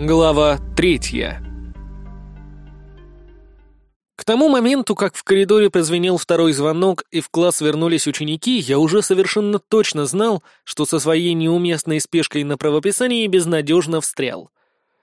Глава третья. К тому моменту, как в коридоре прозвенел второй звонок и в класс вернулись ученики, я уже совершенно точно знал, что со своей неуместной спешкой на правописании безнадежно встрял.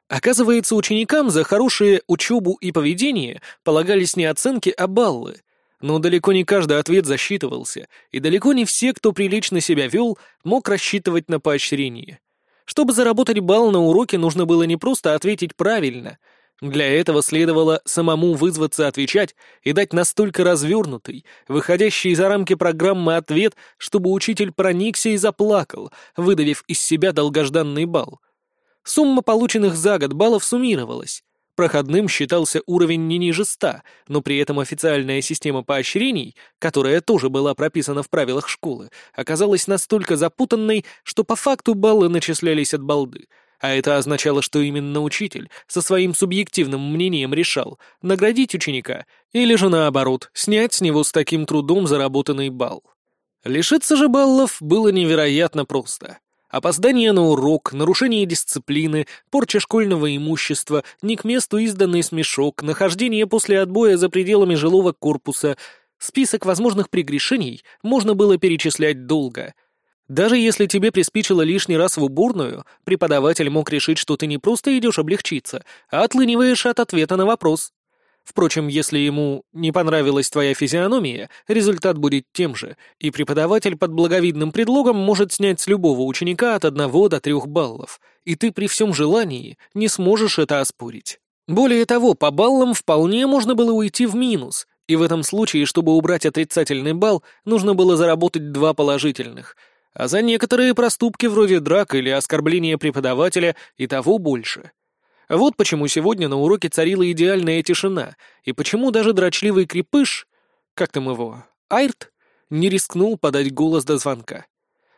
Оказывается, ученикам за хорошие учебу и поведение полагались не оценки, а баллы. Но далеко не каждый ответ засчитывался, и далеко не все, кто прилично себя вел, мог рассчитывать на поощрение. Чтобы заработать балл на уроке, нужно было не просто ответить правильно. Для этого следовало самому вызваться отвечать и дать настолько развернутый, выходящий за рамки программы ответ, чтобы учитель проникся и заплакал, выдавив из себя долгожданный балл. Сумма полученных за год баллов суммировалась. Проходным считался уровень не ниже 100, но при этом официальная система поощрений, которая тоже была прописана в правилах школы, оказалась настолько запутанной, что по факту баллы начислялись от балды. А это означало, что именно учитель со своим субъективным мнением решал, наградить ученика или же наоборот, снять с него с таким трудом заработанный балл. Лишиться же баллов было невероятно просто. Опоздание на урок, нарушение дисциплины, порча школьного имущества, не к месту изданный смешок, нахождение после отбоя за пределами жилого корпуса. Список возможных прегрешений можно было перечислять долго. Даже если тебе приспичило лишний раз в уборную, преподаватель мог решить, что ты не просто идешь облегчиться, а отлыниваешь от ответа на вопрос. Впрочем, если ему не понравилась твоя физиономия, результат будет тем же, и преподаватель под благовидным предлогом может снять с любого ученика от одного до трех баллов, и ты при всем желании не сможешь это оспорить. Более того, по баллам вполне можно было уйти в минус, и в этом случае, чтобы убрать отрицательный балл, нужно было заработать два положительных, а за некоторые проступки вроде драк или оскорбления преподавателя и того больше — вот почему сегодня на уроке царила идеальная тишина, и почему даже дрочливый крепыш, как там его, Айрт, не рискнул подать голос до звонка.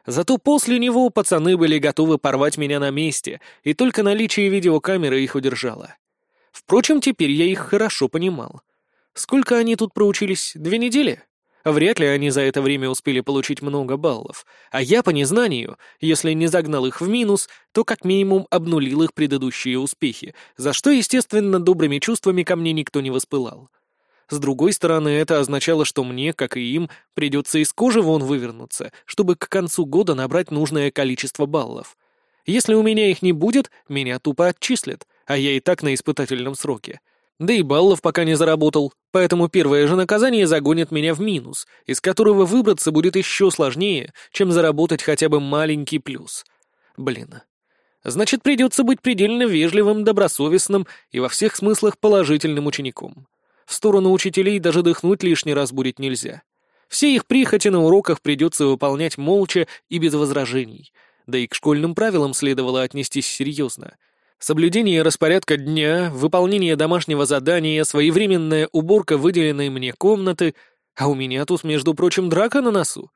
Зато после него пацаны были готовы порвать меня на месте, и только наличие видеокамеры их удержало. Впрочем, теперь я их хорошо понимал. Сколько они тут проучились? Две недели? Вряд ли они за это время успели получить много баллов, а я по незнанию, если не загнал их в минус, то как минимум обнулил их предыдущие успехи, за что, естественно, добрыми чувствами ко мне никто не воспылал. С другой стороны, это означало, что мне, как и им, придется из кожи вон вывернуться, чтобы к концу года набрать нужное количество баллов. Если у меня их не будет, меня тупо отчислят, а я и так на испытательном сроке. Да и баллов пока не заработал, поэтому первое же наказание загонит меня в минус, из которого выбраться будет еще сложнее, чем заработать хотя бы маленький плюс. Блин. Значит, придется быть предельно вежливым, добросовестным и во всех смыслах положительным учеником. В сторону учителей даже дыхнуть лишний раз будет нельзя. Все их прихоти на уроках придется выполнять молча и без возражений, да и к школьным правилам следовало отнестись серьезно — Соблюдение распорядка дня, выполнение домашнего задания, своевременная уборка выделенной мне комнаты, а у меня тут, между прочим, драка на носу.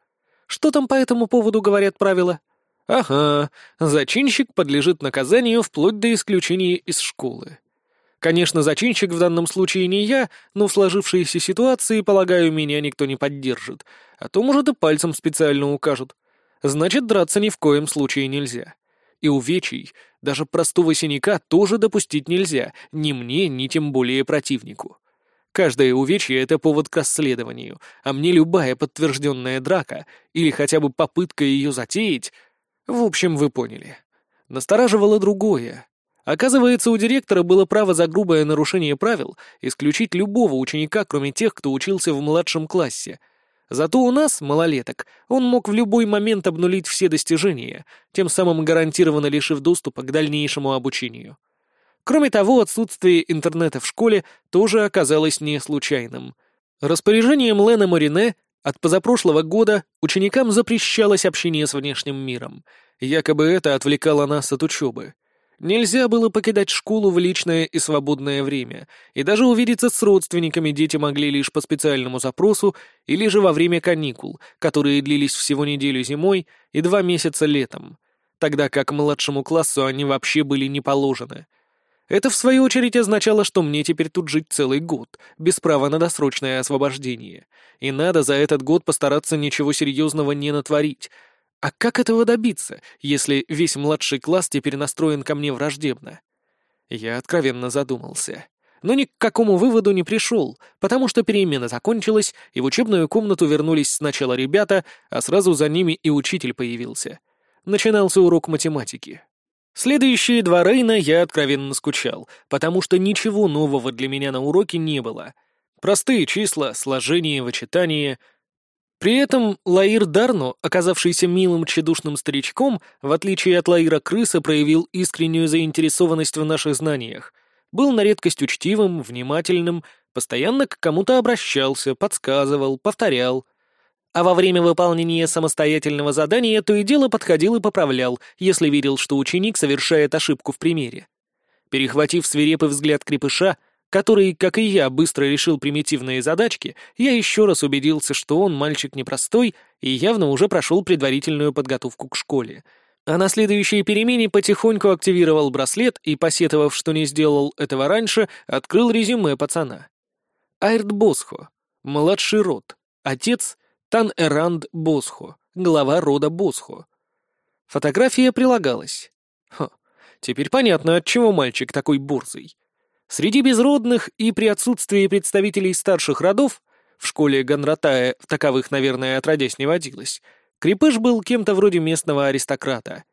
Что там по этому поводу говорят правила? Ага, зачинщик подлежит наказанию вплоть до исключения из школы. Конечно, зачинщик в данном случае не я, но в сложившейся ситуации, полагаю, меня никто не поддержит, а то, может, и пальцем специально укажут. Значит, драться ни в коем случае нельзя. И увечий, даже простого синяка, тоже допустить нельзя, ни мне, ни тем более противнику. Каждое увечье — это повод к расследованию, а мне любая подтвержденная драка или хотя бы попытка ее затеять... В общем, вы поняли. Настораживало другое. Оказывается, у директора было право за грубое нарушение правил исключить любого ученика, кроме тех, кто учился в младшем классе — Зато у нас, малолеток, он мог в любой момент обнулить все достижения, тем самым гарантированно лишив доступа к дальнейшему обучению. Кроме того, отсутствие интернета в школе тоже оказалось не случайным. Распоряжением Лена Морине от позапрошлого года ученикам запрещалось общение с внешним миром. Якобы это отвлекало нас от учебы. Нельзя было покидать школу в личное и свободное время, и даже увидеться с родственниками дети могли лишь по специальному запросу или же во время каникул, которые длились всего неделю зимой и два месяца летом, тогда как младшему классу они вообще были не положены. Это, в свою очередь, означало, что мне теперь тут жить целый год, без права на досрочное освобождение, и надо за этот год постараться ничего серьезного не натворить, а как этого добиться, если весь младший класс теперь настроен ко мне враждебно? Я откровенно задумался. Но ни к какому выводу не пришел, потому что перемена закончилась, и в учебную комнату вернулись сначала ребята, а сразу за ними и учитель появился. Начинался урок математики. Следующие два Рейна я откровенно скучал, потому что ничего нового для меня на уроке не было. Простые числа, сложение, вычитание. При этом Лаир Дарно, оказавшийся милым тщедушным старичком, в отличие от Лаира Крыса, проявил искреннюю заинтересованность в наших знаниях, был на редкость учтивым, внимательным, постоянно к кому-то обращался, подсказывал, повторял. А во время выполнения самостоятельного задания то и дело подходил и поправлял, если видел, что ученик совершает ошибку в примере. Перехватив свирепый взгляд крепыша, который, как и я, быстро решил примитивные задачки, я еще раз убедился, что он мальчик непростой и явно уже прошел предварительную подготовку к школе — а на следующей перемене потихоньку активировал браслет и, посетовав, что не сделал этого раньше, открыл резюме пацана. Айрт Босхо, младший род, отец Тан Эранд Босхо, глава рода Босхо. Фотография прилагалась. Хо, теперь понятно, от чего мальчик такой бурзый. Среди безродных и при отсутствии представителей старших родов, в школе Ганратая в таковых, наверное, отродясь не водилось, Крепыш был кем-то вроде местного аристократа.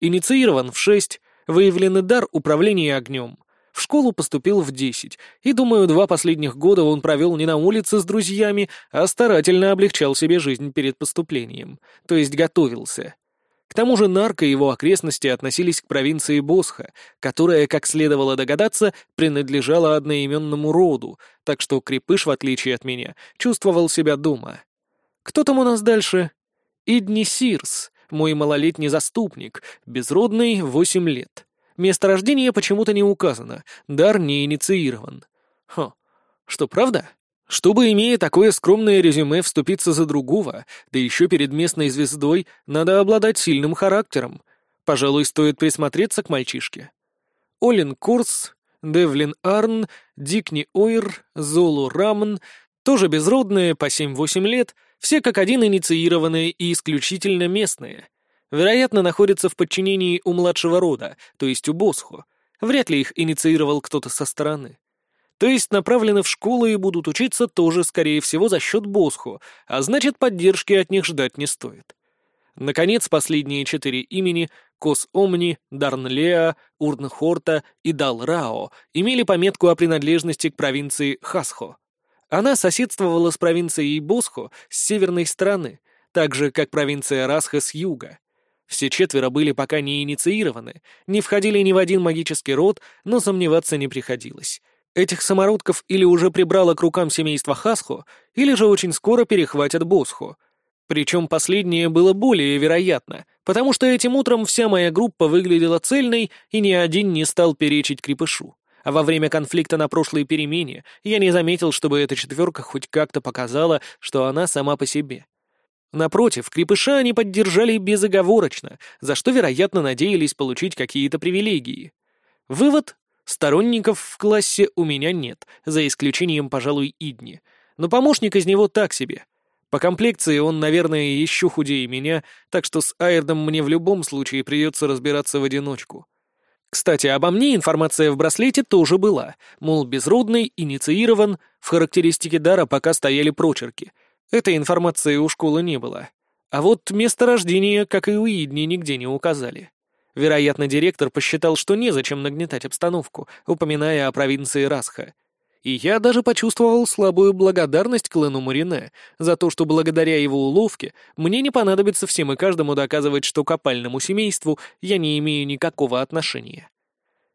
Инициирован в шесть, выявленный дар управления огнем. В школу поступил в десять, и, думаю, два последних года он провел не на улице с друзьями, а старательно облегчал себе жизнь перед поступлением, то есть готовился. К тому же нарко и его окрестности относились к провинции Босха, которая, как следовало догадаться, принадлежала одноименному роду, так что Крепыш, в отличие от меня, чувствовал себя дома. Кто там у нас дальше? Идни Сирс, мой малолетний заступник, безродный, восемь лет. Место рождения почему-то не указано, дар не инициирован. Хо, что, правда? Чтобы, имея такое скромное резюме, вступиться за другого, да еще перед местной звездой, надо обладать сильным характером. Пожалуй, стоит присмотреться к мальчишке. Олин Курс, Девлин Арн, Дикни Ойр, Золу Рамн, тоже безродные, по 7-8 лет, все как один инициированные и исключительно местные. Вероятно, находятся в подчинении у младшего рода, то есть у Босхо. Вряд ли их инициировал кто-то со стороны. То есть направлены в школы и будут учиться тоже, скорее всего, за счет Босхо, а значит, поддержки от них ждать не стоит. Наконец, последние четыре имени — Кос Омни, Дарнлеа, Урнхорта и Далрао — имели пометку о принадлежности к провинции Хасхо. Она соседствовала с провинцией Босхо с северной стороны, так же, как провинция Расха с юга. Все четверо были пока не инициированы, не входили ни в один магический род, но сомневаться не приходилось. Этих самородков или уже прибрало к рукам семейства Хасхо, или же очень скоро перехватят Босхо. Причем последнее было более вероятно, потому что этим утром вся моя группа выглядела цельной, и ни один не стал перечить крепышу а во время конфликта на прошлой перемене я не заметил, чтобы эта четверка хоть как-то показала, что она сама по себе. Напротив, крепыша они поддержали безоговорочно, за что, вероятно, надеялись получить какие-то привилегии. Вывод — сторонников в классе у меня нет, за исключением, пожалуй, Идни. Но помощник из него так себе. По комплекции он, наверное, еще худее меня, так что с Айрдом мне в любом случае придется разбираться в одиночку. Кстати, обо мне информация в браслете тоже была, мол, безродный, инициирован, в характеристике дара пока стояли прочерки. Этой информации у школы не было. А вот место рождения, как и у Идни, нигде не указали. Вероятно, директор посчитал, что незачем нагнетать обстановку, упоминая о провинции Расха. И я даже почувствовал слабую благодарность клану Марине за то, что благодаря его уловке мне не понадобится всем и каждому доказывать, что к опальному семейству я не имею никакого отношения.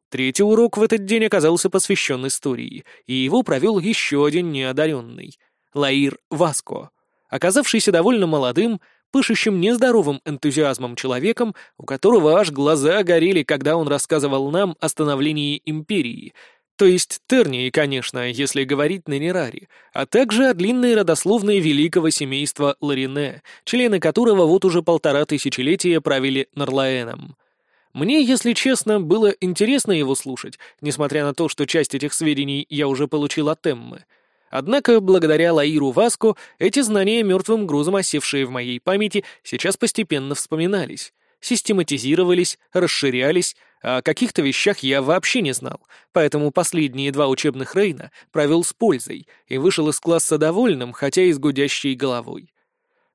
Третий урок в этот день оказался посвящен истории, и его провел еще один неодаренный — Лаир Васко, оказавшийся довольно молодым, пышущим нездоровым энтузиазмом человеком, у которого аж глаза горели, когда он рассказывал нам о становлении империи, то есть Тернии, конечно, если говорить на Нераре, а также о длинной родословной великого семейства Ларине, члены которого вот уже полтора тысячелетия правили Нарлаэном — мне, если честно, было интересно его слушать, несмотря на то, что часть этих сведений я уже получил от Эммы. Однако, благодаря Лаиру Васко, эти знания, мертвым грузом осевшие в моей памяти, сейчас постепенно вспоминались, систематизировались, расширялись, А о каких-то вещах я вообще не знал, поэтому последние два учебных Рейна провел с пользой и вышел из класса довольным, хотя и с гудящей головой.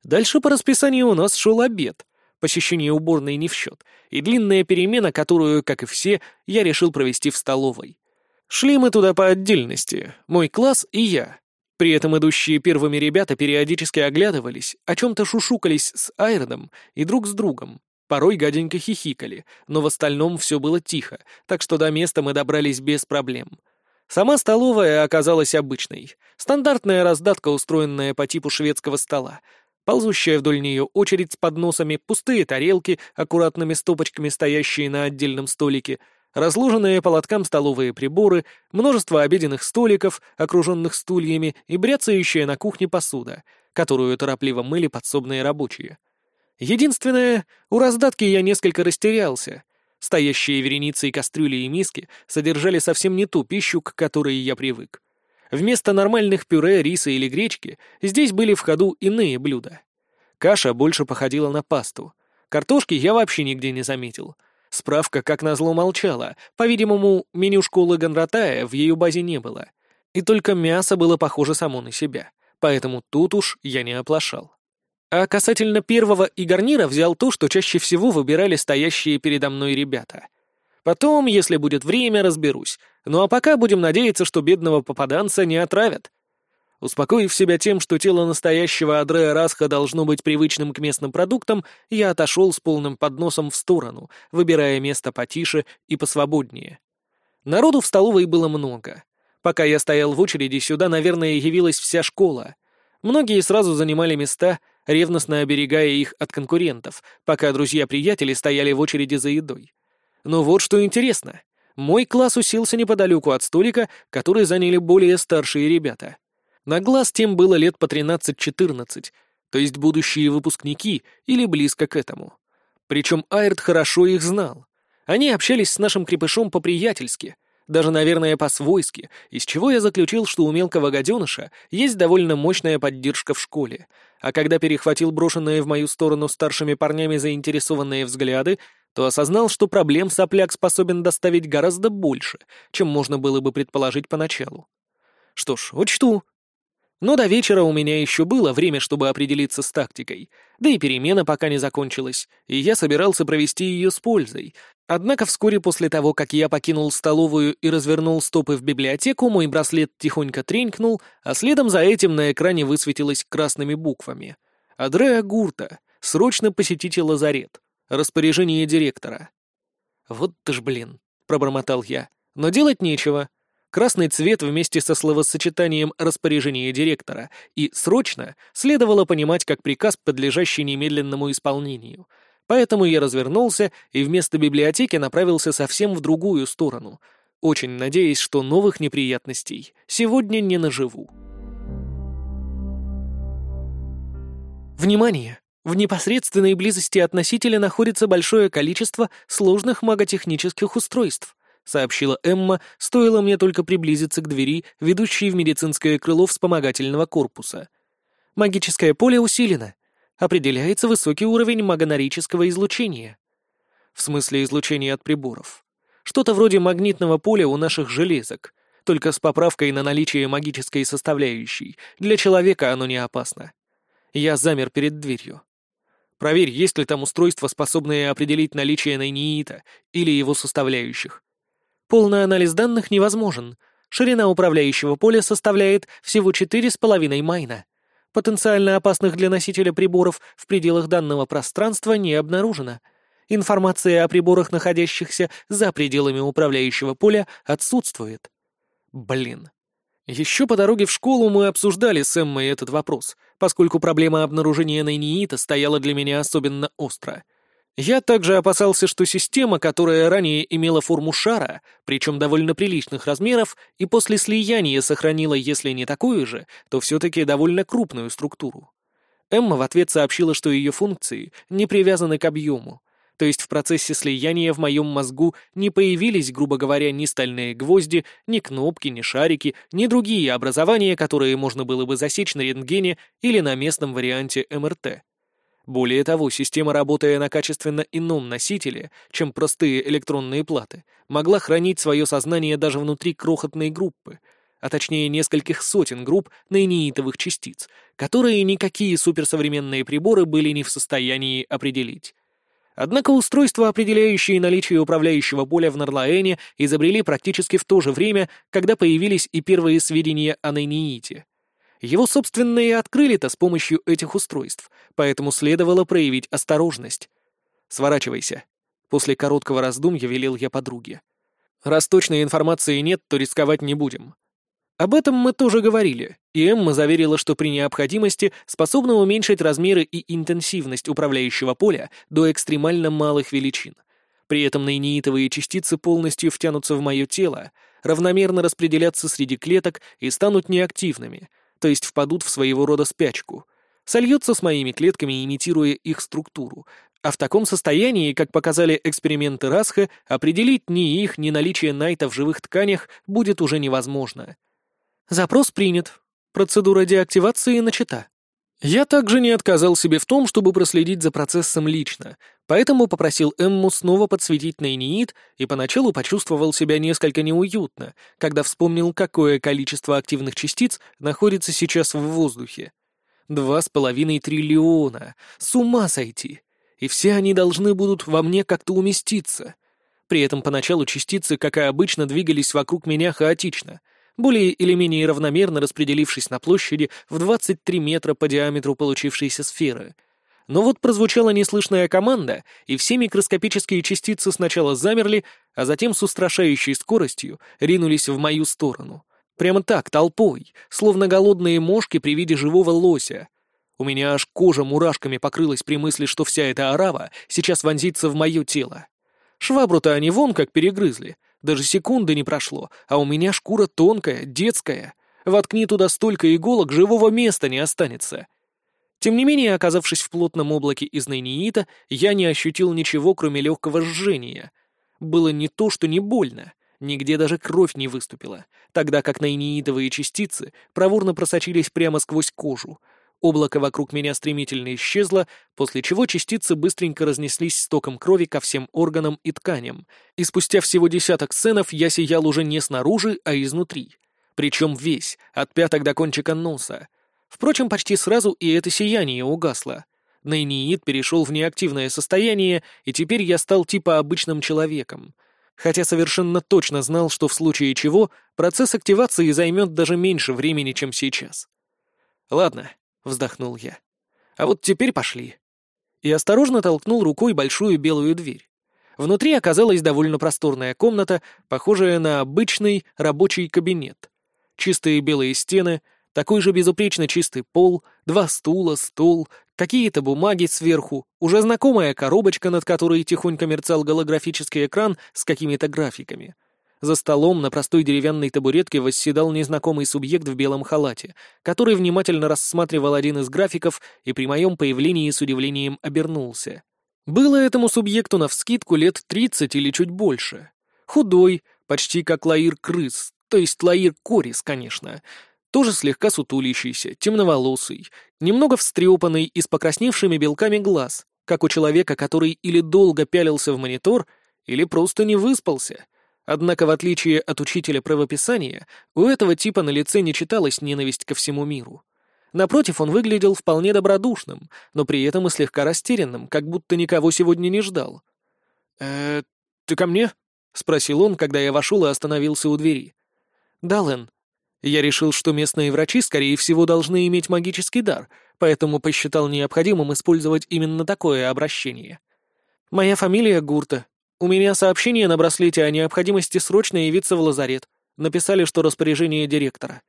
Дальше по расписанию у нас шел обед, посещение уборной не в счет, и длинная перемена, которую, как и все, я решил провести в столовой. Шли мы туда по отдельности, мой класс и я. При этом идущие первыми ребята периодически оглядывались, о чем-то шушукались с Айроном и друг с другом, Порой гаденько хихикали, но в остальном все было тихо, так что до места мы добрались без проблем. Сама столовая оказалась обычной. Стандартная раздатка, устроенная по типу шведского стола. Ползущая вдоль нее очередь с подносами, пустые тарелки, аккуратными стопочками стоящие на отдельном столике, разложенные по лоткам столовые приборы, множество обеденных столиков, окруженных стульями и бряцающая на кухне посуда, которую торопливо мыли подсобные рабочие. Единственное, у раздатки я несколько растерялся. Стоящие вереницей кастрюли и миски содержали совсем не ту пищу, к которой я привык. Вместо нормальных пюре, риса или гречки здесь были в ходу иные блюда. Каша больше походила на пасту. Картошки я вообще нигде не заметил. Справка, как назло, молчала. По-видимому, меню школы Гонратая в ее базе не было. И только мясо было похоже само на себя. Поэтому тут уж я не оплошал. А касательно первого и гарнира взял то, что чаще всего выбирали стоящие передо мной ребята. Потом, если будет время, разберусь. Ну а пока будем надеяться, что бедного попаданца не отравят. Успокоив себя тем, что тело настоящего Адрея Расха должно быть привычным к местным продуктам, я отошел с полным подносом в сторону, выбирая место потише и посвободнее. Народу в столовой было много. Пока я стоял в очереди, сюда, наверное, явилась вся школа. Многие сразу занимали места — ревностно оберегая их от конкурентов, пока друзья-приятели стояли в очереди за едой. Но вот что интересно. Мой класс уселся неподалеку от столика, который заняли более старшие ребята. На глаз тем было лет по 13-14, то есть будущие выпускники или близко к этому. Причем Айрт хорошо их знал. Они общались с нашим крепышом по-приятельски, даже, наверное, по-свойски, из чего я заключил, что у мелкого гаденыша есть довольно мощная поддержка в школе, а когда перехватил брошенные в мою сторону старшими парнями заинтересованные взгляды, то осознал, что проблем сопляк способен доставить гораздо больше, чем можно было бы предположить поначалу. Что ж, учту, но до вечера у меня еще было время, чтобы определиться с тактикой, да и перемена пока не закончилась, и я собирался провести ее с пользой. Однако вскоре после того, как я покинул столовую и развернул стопы в библиотеку, мой браслет тихонько тренькнул, а следом за этим на экране высветилось красными буквами. «Адреа Гурта. Срочно посетите лазарет. Распоряжение директора». «Вот ты ж блин», — пробормотал я. «Но делать нечего. Красный цвет вместе со словосочетанием распоряжения директора» и «срочно» следовало понимать как приказ, подлежащий немедленному исполнению. Поэтому я развернулся и вместо библиотеки направился совсем в другую сторону, очень надеясь, что новых неприятностей сегодня не наживу. Внимание! В непосредственной близости от носителя находится большое количество сложных маготехнических устройств — сообщила Эмма, стоило мне только приблизиться к двери, ведущей в медицинское крыло вспомогательного корпуса. Магическое поле усилено. Определяется высокий уровень магонорического излучения. В смысле излучения от приборов. Что-то вроде магнитного поля у наших железок, только с поправкой на наличие магической составляющей. Для человека оно не опасно. Я замер перед дверью. Проверь, есть ли там устройства, способные определить наличие найниита или его составляющих. Полный анализ данных невозможен. Ширина управляющего поля составляет всего 4,5 майна. Потенциально опасных для носителя приборов в пределах данного пространства не обнаружено. Информация о приборах, находящихся за пределами управляющего поля, отсутствует. Блин. Еще по дороге в школу мы обсуждали с Эммой этот вопрос, поскольку проблема обнаружения найниита стояла для меня особенно остро — я также опасался, что система, которая ранее имела форму шара, причем довольно приличных размеров, и после слияния сохранила, если не такую же, то все-таки довольно крупную структуру. Эмма в ответ сообщила, что ее функции не привязаны к объему, то есть в процессе слияния в моем мозгу не появились, грубо говоря, ни стальные гвозди, ни кнопки, ни шарики, ни другие образования, которые можно было бы засечь на рентгене или на местном варианте МРТ. Более того, система, работая на качественно ином носителе, чем простые электронные платы, могла хранить свое сознание даже внутри крохотной группы, а точнее нескольких сотен групп нейнеитовых частиц, которые никакие суперсовременные приборы были не в состоянии определить. Однако устройства, определяющие наличие управляющего поля в Нарлаэне, изобрели практически в то же время, когда появились и первые сведения о нейниите. Его, собственно, и открыли-то с помощью этих устройств, поэтому следовало проявить осторожность. «Сворачивайся». После короткого раздумья велел я подруге. «Раз точной информации нет, то рисковать не будем. Об этом мы тоже говорили, и Эмма заверила, что при необходимости способна уменьшить размеры и интенсивность управляющего поля до экстремально малых величин. При этом нейнеитовые частицы полностью втянутся в мое тело, равномерно распределятся среди клеток и станут неактивными, то есть впадут в своего рода спячку. Сольются с моими клетками, имитируя их структуру, а в таком состоянии, как показали эксперименты Расха, определить ни их, ни наличие Найта в живых тканях будет уже невозможно. Запрос принят. Процедура деактивации начата. Я также не отказал себе в том, чтобы проследить за процессом лично, поэтому попросил Эмму снова подсветить нейниит и поначалу почувствовал себя несколько неуютно, когда вспомнил, какое количество активных частиц находится сейчас в воздухе. Два с половиной триллиона. С ума сойти! И все они должны будут во мне как-то уместиться. При этом поначалу частицы, как и обычно, двигались вокруг меня хаотично — более или менее равномерно распределившись на площади в 23 метра по диаметру получившейся сферы. Но вот прозвучала неслышная команда, и все микроскопические частицы сначала замерли, а затем с устрашающей скоростью ринулись в мою сторону. Прямо так, толпой, словно голодные мошки при виде живого лося. У меня аж кожа мурашками покрылась при мысли, что вся эта орава сейчас вонзится в мое тело. Швабру-то они вон как перегрызли, даже секунды не прошло, а у меня шкура тонкая, детская. Воткни туда столько иголок, живого места не останется. Тем не менее, оказавшись в плотном облаке из нейниита, я не ощутил ничего, кроме легкого жжения. Было не то, что не больно, нигде даже кровь не выступила, тогда как нейниитовые частицы проворно просочились прямо сквозь кожу, Облако вокруг меня стремительно исчезло, после чего частицы быстренько разнеслись стоком крови ко всем органам и тканям, и спустя всего десяток сценов я сиял уже не снаружи, а изнутри. Причем весь, от пяток до кончика носа. Впрочем, почти сразу и это сияние угасло. Нейниит перешел в неактивное состояние, и теперь я стал типа обычным человеком. Хотя совершенно точно знал, что в случае чего процесс активации займет даже меньше времени, чем сейчас. Ладно, — вздохнул я. «А вот теперь пошли». И осторожно толкнул рукой большую белую дверь. Внутри оказалась довольно просторная комната, похожая на обычный рабочий кабинет. Чистые белые стены, такой же безупречно чистый пол, два стула, стол, какие-то бумаги сверху, уже знакомая коробочка, над которой тихонько мерцал голографический экран с какими-то графиками. За столом на простой деревянной табуретке восседал незнакомый субъект в белом халате, который внимательно рассматривал один из графиков и при моем появлении с удивлением обернулся. Было этому субъекту навскидку лет тридцать или чуть больше. Худой, почти как Лаир Крыс, то есть Лаир Корис, конечно. Тоже слегка сутулящийся, темноволосый, немного встрепанный и с покрасневшими белками глаз, как у человека, который или долго пялился в монитор, или просто не выспался — Однако, в отличие от учителя правописания, у этого типа на лице не читалась ненависть ко всему миру. Напротив, он выглядел вполне добродушным, но при этом и слегка растерянным, как будто никого сегодня не ждал. «Э, ты ко мне?» — спросил он, когда я вошел и остановился у двери. «Да, Лен. Я решил, что местные врачи, скорее всего, должны иметь магический дар, поэтому посчитал необходимым использовать именно такое обращение. Моя фамилия Гурта, у меня сообщение на браслете о необходимости срочно явиться в лазарет. Написали, что распоряжение директора.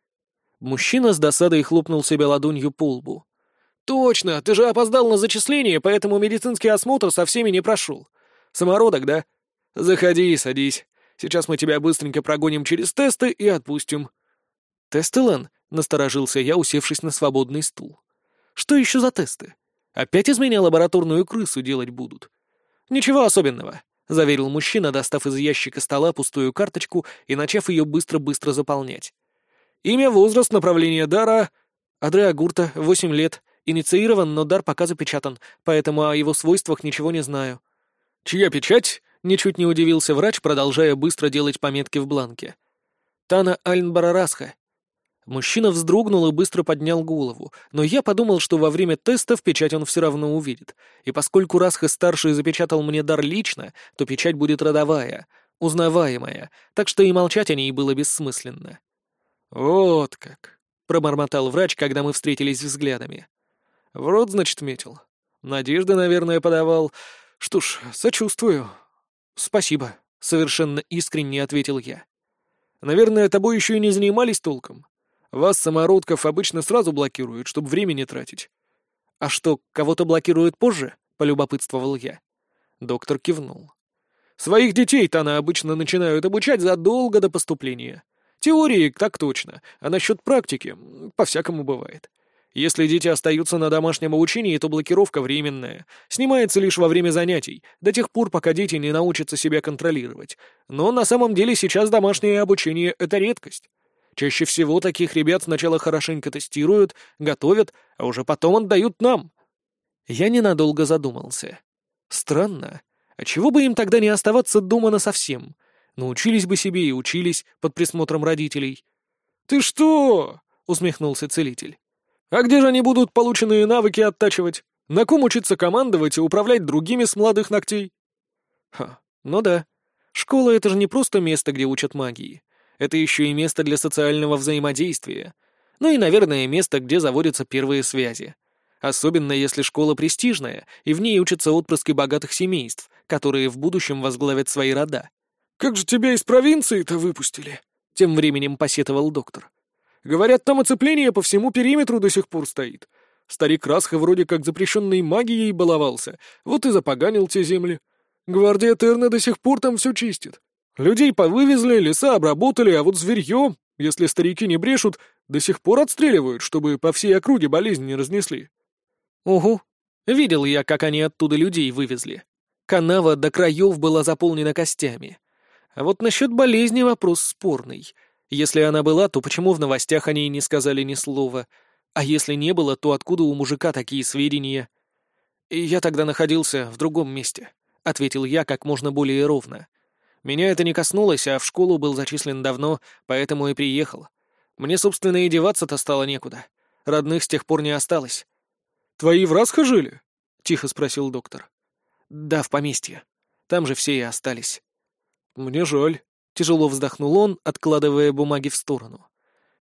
Мужчина с досадой хлопнул себя ладонью по лбу. «Точно! Ты же опоздал на зачисление, поэтому медицинский осмотр со всеми не прошел. Самородок, да? Заходи, садись. Сейчас мы тебя быстренько прогоним через тесты и отпустим». «Тесты, Лэн?» — насторожился я, усевшись на свободный стул. «Что еще за тесты? Опять из меня лабораторную крысу делать будут?» «Ничего особенного. — заверил мужчина, достав из ящика стола пустую карточку и начав ее быстро-быстро заполнять. «Имя, возраст, направление дара...» «Адреа Гурта, восемь лет, Инициирован, но дар пока запечатан, поэтому о его свойствах ничего не знаю». «Чья печать?» — ничуть не удивился врач, продолжая быстро делать пометки в бланке. «Тана Альнбарарасха». Мужчина вздрогнул и быстро поднял голову, но я подумал, что во время тестов печать он все равно увидит, и поскольку Расха-старший запечатал мне дар лично, то печать будет родовая, узнаваемая, так что и молчать о ней было бессмысленно. «Вот как», — пробормотал врач, когда мы встретились взглядами. «В рот, значит, метил. Надежды, наверное, подавал. Что ж, сочувствую». «Спасибо», — совершенно искренне ответил я. «Наверное, тобой еще и не занимались толком. Вас, самородков, обычно сразу блокируют, чтобы времени тратить». «А что, кого-то блокируют позже?» — полюбопытствовал я. Доктор кивнул. «Своих детей-то она обычно начинают обучать задолго до поступления. Теории так точно, а насчет практики по-всякому бывает. Если дети остаются на домашнем обучении, то блокировка временная. Снимается лишь во время занятий, до тех пор, пока дети не научатся себя контролировать. Но на самом деле сейчас домашнее обучение — это редкость. Чаще всего таких ребят сначала хорошенько тестируют, готовят, а уже потом отдают нам. Я ненадолго задумался. Странно. А чего бы им тогда не оставаться дома насовсем? Научились бы себе и учились под присмотром родителей. «Ты что?» — усмехнулся целитель. «А где же они будут полученные навыки оттачивать? На ком учиться командовать и управлять другими с молодых ногтей?» Ха, ну да. Школа — это же не просто место, где учат магии. Это еще и место для социального взаимодействия. Ну и, наверное, место, где заводятся первые связи. Особенно если школа престижная, и в ней учатся отпрыски богатых семейств, которые в будущем возглавят свои рода. «Как же тебя из провинции-то выпустили?» — тем временем посетовал доктор. «Говорят, там оцепление по всему периметру до сих пор стоит. Старик Расха вроде как запрещенной магией баловался, вот и запоганил те земли. Гвардия Терна до сих пор там все чистит. Людей повывезли, леса обработали, а вот зверье, если старики не брешут, до сих пор отстреливают, чтобы по всей округе болезнь не разнесли». «Угу. Видел я, как они оттуда людей вывезли. Канава до краев была заполнена костями. А вот насчет болезни вопрос спорный. Если она была, то почему в новостях о ней не сказали ни слова? А если не было, то откуда у мужика такие сведения? И я тогда находился в другом месте, — ответил я как можно более ровно. Меня это не коснулось, а в школу был зачислен давно, поэтому и приехал. Мне, собственно, и деваться-то стало некуда. Родных с тех пор не осталось. «Твои в Расхо жили?» — тихо спросил доктор. «Да, в поместье. Там же все и остались». «Мне жаль», — тяжело вздохнул он, откладывая бумаги в сторону.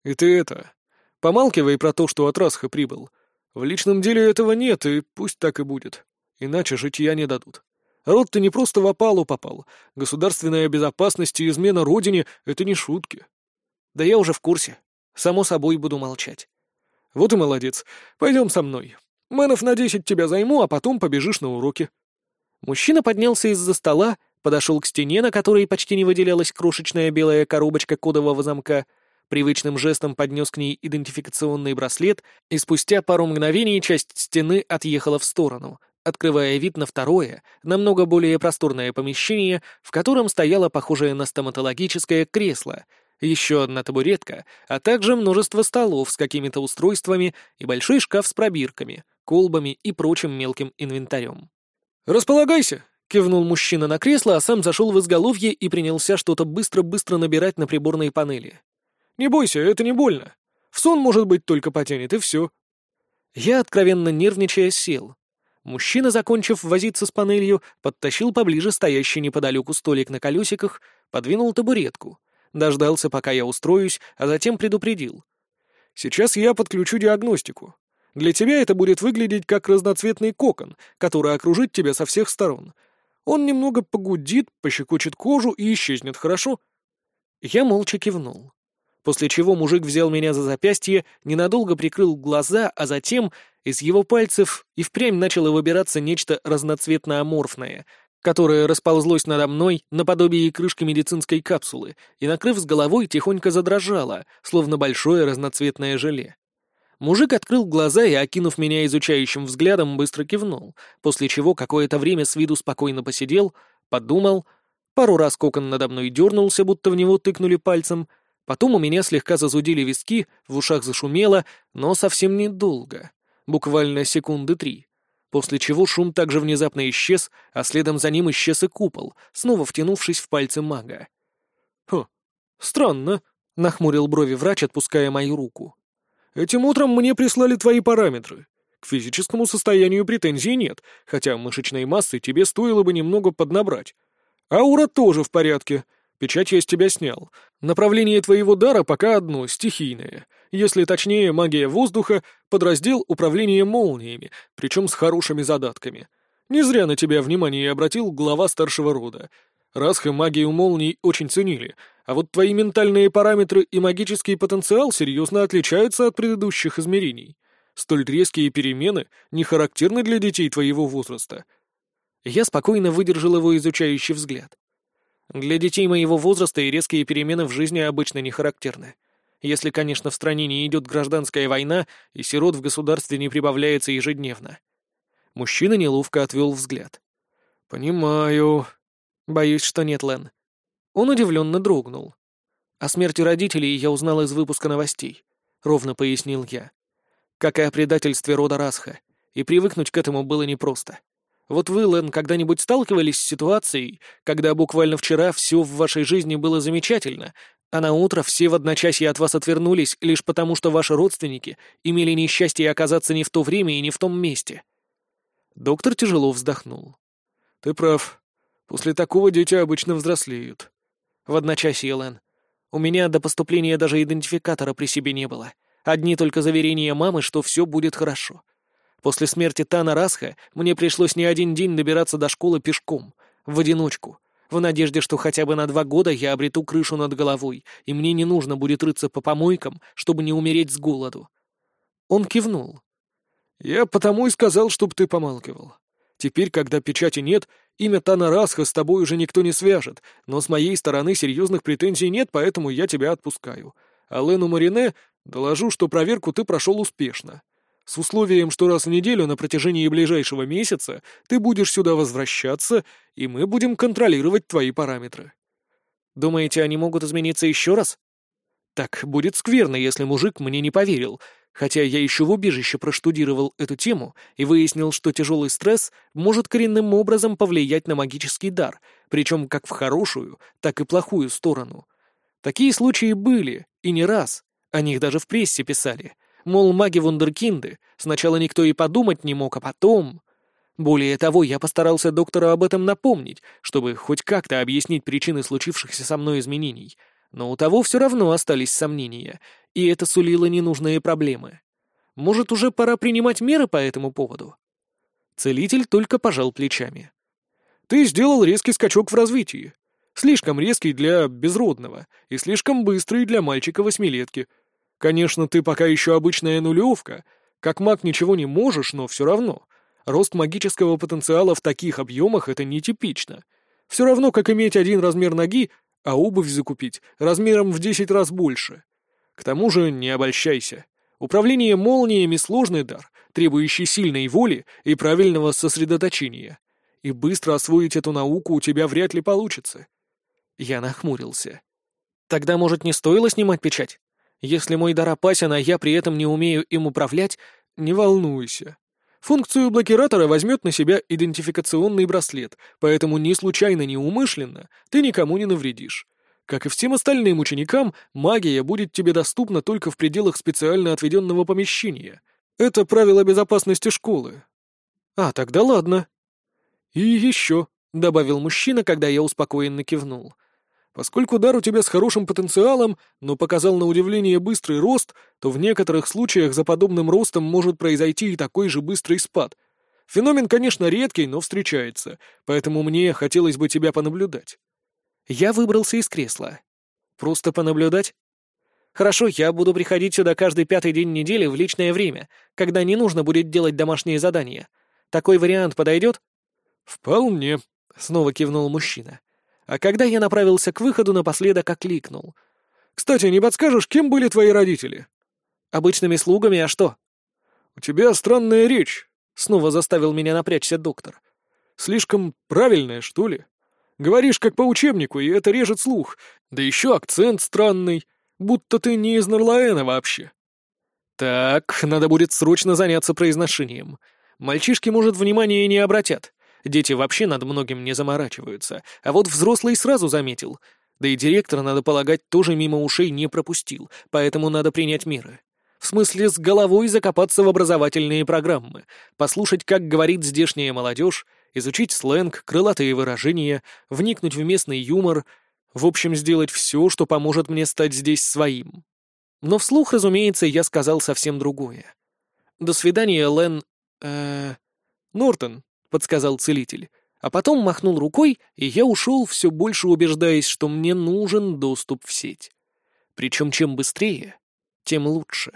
«И ты это... Помалкивай про то, что от Расха прибыл. В личном деле этого нет, и пусть так и будет. Иначе житья не дадут. Род ты не просто в опалу попал. Государственная безопасность и измена родине — это не шутки». «Да я уже в курсе. Само собой буду молчать». «Вот и молодец. Пойдем со мной. Мэнов на десять тебя займу, а потом побежишь на уроки». Мужчина поднялся из-за стола подошел к стене, на которой почти не выделялась крошечная белая коробочка кодового замка, привычным жестом поднес к ней идентификационный браслет, и спустя пару мгновений часть стены отъехала в сторону, открывая вид на второе, намного более просторное помещение, в котором стояло похожее на стоматологическое кресло, еще одна табуретка, а также множество столов с какими-то устройствами и большой шкаф с пробирками, колбами и прочим мелким инвентарем. «Располагайся!» Кивнул мужчина на кресло, а сам зашел в изголовье и принялся что-то быстро-быстро набирать на приборной панели. «Не бойся, это не больно. В сон, может быть, только потянет, и все». Я, откровенно нервничая, сел. Мужчина, закончив возиться с панелью, подтащил поближе стоящий неподалеку столик на колесиках, подвинул табуретку, дождался, пока я устроюсь, а затем предупредил. «Сейчас я подключу диагностику. Для тебя это будет выглядеть как разноцветный кокон, который окружит тебя со всех сторон, он немного погудит, пощекочет кожу и исчезнет, хорошо?» Я молча кивнул. После чего мужик взял меня за запястье, ненадолго прикрыл глаза, а затем из его пальцев и впрямь начало выбираться нечто разноцветно-аморфное, которое расползлось надо мной наподобие крышки медицинской капсулы и, накрыв с головой, тихонько задрожало, словно большое разноцветное желе. Мужик открыл глаза и, окинув меня изучающим взглядом, быстро кивнул, после чего какое-то время с виду спокойно посидел, подумал, пару раз кокон надо мной дернулся, будто в него тыкнули пальцем, потом у меня слегка зазудили виски, в ушах зашумело, но совсем недолго. Буквально секунды три. После чего шум также внезапно исчез, а следом за ним исчез и купол, снова втянувшись в пальцы мага. «Хм, странно», — нахмурил брови врач, отпуская мою руку. «Этим утром мне прислали твои параметры. К физическому состоянию претензий нет, хотя мышечной массы тебе стоило бы немного поднабрать. Аура тоже в порядке. Печать я с тебя снял. Направление твоего дара пока одно, стихийное. Если точнее, магия воздуха, подраздел управления молниями, причем с хорошими задатками. Не зря на тебя внимание обратил глава старшего рода. Расха магию молний очень ценили, а вот твои ментальные параметры и магический потенциал серьезно отличаются от предыдущих измерений. Столь резкие перемены не характерны для детей твоего возраста. Я спокойно выдержал его изучающий взгляд. Для детей моего возраста и резкие перемены в жизни обычно не характерны. Если, конечно, в стране не идет гражданская война, и сирот в государстве не прибавляется ежедневно. Мужчина неловко отвел взгляд. «Понимаю. Боюсь, что нет, Лен». Он удивленно дрогнул. «О смерти родителей я узнал из выпуска новостей», — ровно пояснил я как и о предательстве рода Расха, и привыкнуть к этому было непросто. Вот вы, Лэн, когда-нибудь сталкивались с ситуацией, когда буквально вчера все в вашей жизни было замечательно, а на утро все в одночасье от вас отвернулись лишь потому, что ваши родственники имели несчастье оказаться не в то время и не в том месте? Доктор тяжело вздохнул. Ты прав. После такого дети обычно взрослеют. В одночасье, Лэн. У меня до поступления даже идентификатора при себе не было. Одни только заверения мамы, что все будет хорошо. После смерти Тана Расха мне пришлось не один день добираться до школы пешком, в одиночку, в надежде, что хотя бы на два года я обрету крышу над головой, и мне не нужно будет рыться по помойкам, чтобы не умереть с голоду. Он кивнул. «Я потому и сказал, чтоб ты помалкивал. Теперь, когда печати нет, имя Тана Расха с тобой уже никто не свяжет, но с моей стороны серьезных претензий нет, поэтому я тебя отпускаю. А Лену Марине доложу, что проверку ты прошел успешно. С условием, что раз в неделю на протяжении ближайшего месяца ты будешь сюда возвращаться, и мы будем контролировать твои параметры. Думаете, они могут измениться еще раз? Так будет скверно, если мужик мне не поверил, хотя я еще в убежище проштудировал эту тему и выяснил, что тяжелый стресс может коренным образом повлиять на магический дар, причем как в хорошую, так и плохую сторону. Такие случаи были, и не раз. О них даже в прессе писали. Мол, маги-вундеркинды. Сначала никто и подумать не мог, а потом... Более того, я постарался доктору об этом напомнить, чтобы хоть как-то объяснить причины случившихся со мной изменений. Но у того все равно остались сомнения, и это сулило ненужные проблемы. Может, уже пора принимать меры по этому поводу? Целитель только пожал плечами. «Ты сделал резкий скачок в развитии. Слишком резкий для безродного и слишком быстрый для мальчика-восьмилетки. Конечно, ты пока еще обычная нулевка. Как маг ничего не можешь, но все равно. Рост магического потенциала в таких объемах — это нетипично. Все равно, как иметь один размер ноги, а обувь закупить размером в десять раз больше. К тому же не обольщайся. Управление молниями — сложный дар, требующий сильной воли и правильного сосредоточения. И быстро освоить эту науку у тебя вряд ли получится. Я нахмурился. Тогда, может, не стоило снимать печать? Если мой дар опасен, а я при этом не умею им управлять, не волнуйся. Функцию блокиратора возьмет на себя идентификационный браслет, поэтому ни случайно, ни умышленно ты никому не навредишь. Как и всем остальным ученикам, магия будет тебе доступна только в пределах специально отведенного помещения. Это правило безопасности школы. А, тогда ладно. И еще, — добавил мужчина, когда я успокоенно кивнул, — Поскольку дар у тебя с хорошим потенциалом, но показал на удивление быстрый рост, то в некоторых случаях за подобным ростом может произойти и такой же быстрый спад. Феномен, конечно, редкий, но встречается, поэтому мне хотелось бы тебя понаблюдать. Я выбрался из кресла. Просто понаблюдать? Хорошо, я буду приходить сюда каждый пятый день недели в личное время, когда не нужно будет делать домашние задания. Такой вариант подойдет? Вполне, снова кивнул мужчина а когда я направился к выходу, напоследок окликнул. «Кстати, не подскажешь, кем были твои родители?» «Обычными слугами, а что?» «У тебя странная речь», — снова заставил меня напрячься доктор. «Слишком правильная, что ли? Говоришь, как по учебнику, и это режет слух. Да еще акцент странный, будто ты не из Нарлаэна вообще». Так, надо будет срочно заняться произношением. Мальчишки, может, внимания не обратят. Дети вообще над многим не заморачиваются, а вот взрослый сразу заметил. Да и директор, надо полагать, тоже мимо ушей не пропустил, поэтому надо принять меры. В смысле, с головой закопаться в образовательные программы, послушать, как говорит здешняя молодежь, изучить сленг, крылатые выражения, вникнуть в местный юмор, в общем, сделать все, что поможет мне стать здесь своим. Но вслух, разумеется, я сказал совсем другое. «До свидания, Лен...» э «Нортон», — подсказал целитель. А потом махнул рукой, и я ушел, все больше убеждаясь, что мне нужен доступ в сеть. Причем чем быстрее, тем лучше.